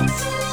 never